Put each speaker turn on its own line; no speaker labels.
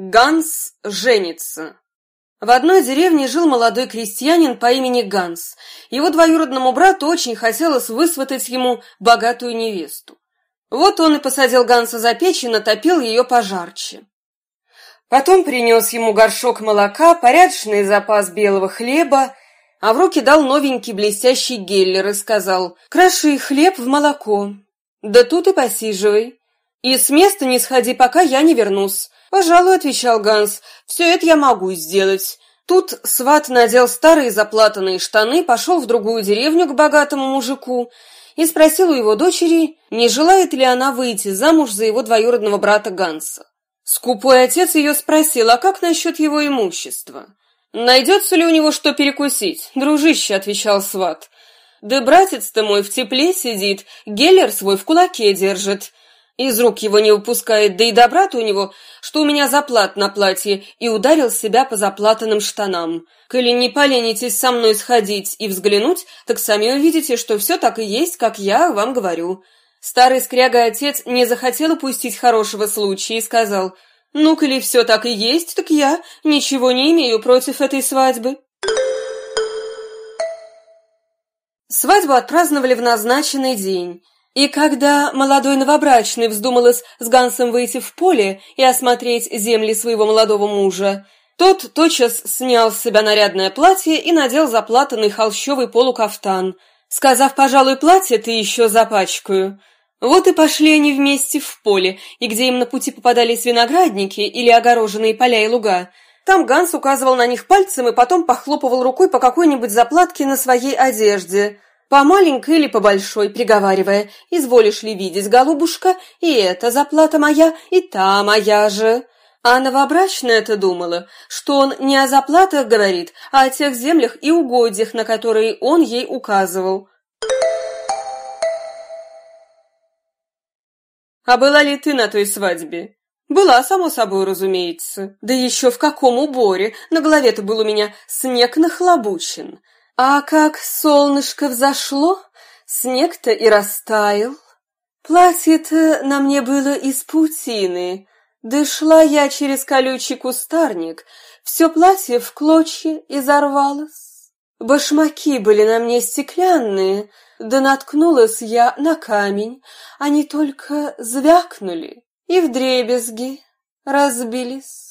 Ганс женится. В одной деревне жил молодой крестьянин по имени Ганс. Его двоюродному брату очень хотелось высватать ему богатую невесту. Вот он и посадил Ганса за печь и натопил ее пожарче. Потом принес ему горшок молока, порядочный запас белого хлеба, а в руки дал новенький блестящий геллер и сказал «Кроши хлеб в молоко, да тут и посиживай, и с места не сходи, пока я не вернусь». «Пожалуй», — отвечал Ганс, — «все это я могу сделать». Тут сват надел старые заплатанные штаны, пошел в другую деревню к богатому мужику и спросил у его дочери, не желает ли она выйти замуж за его двоюродного брата Ганса. Скупой отец ее спросил, а как насчет его имущества? «Найдется ли у него что перекусить?» «Дружище», — отвечал сват. «Да братец-то мой в тепле сидит, геллер свой в кулаке держит. Из рук его не выпускает, да и добра-то у него, что у меня заплат на платье, и ударил себя по заплатанным штанам. Коли не поленитесь со мной сходить и взглянуть, так сами увидите, что все так и есть, как я вам говорю». Старый скряга-отец не захотел упустить хорошего случая и сказал, «Ну, коли все так и есть, так я ничего не имею против этой свадьбы». Свадьбу отпраздновали в назначенный день. И когда молодой новобрачный вздумалось с Гансом выйти в поле и осмотреть земли своего молодого мужа, тот тотчас снял с себя нарядное платье и надел заплатанный холщовый полукафтан, сказав, пожалуй, платье ты еще запачкаю. Вот и пошли они вместе в поле, и где им на пути попадались виноградники или огороженные поля и луга, там Ганс указывал на них пальцем и потом похлопывал рукой по какой-нибудь заплатке на своей одежде – по маленькой или по большой, приговаривая, «Изволишь ли видеть, голубушка, и эта заплата моя, и та моя же». А новобрачная-то думала, что он не о заплатах говорит, а о тех землях и угодьях, на которые он ей указывал. «А была ли ты на той свадьбе?» «Была, само собой, разумеется. Да еще в каком уборе! На голове-то был у меня снег нахлобучен. А как солнышко взошло, снег-то и растаял. Платье-то на мне было из паутины, да шла я через колючий кустарник, все платье в клочья изорвалось. Башмаки были на мне стеклянные, да наткнулась я на камень, они только звякнули и вдребезги разбились.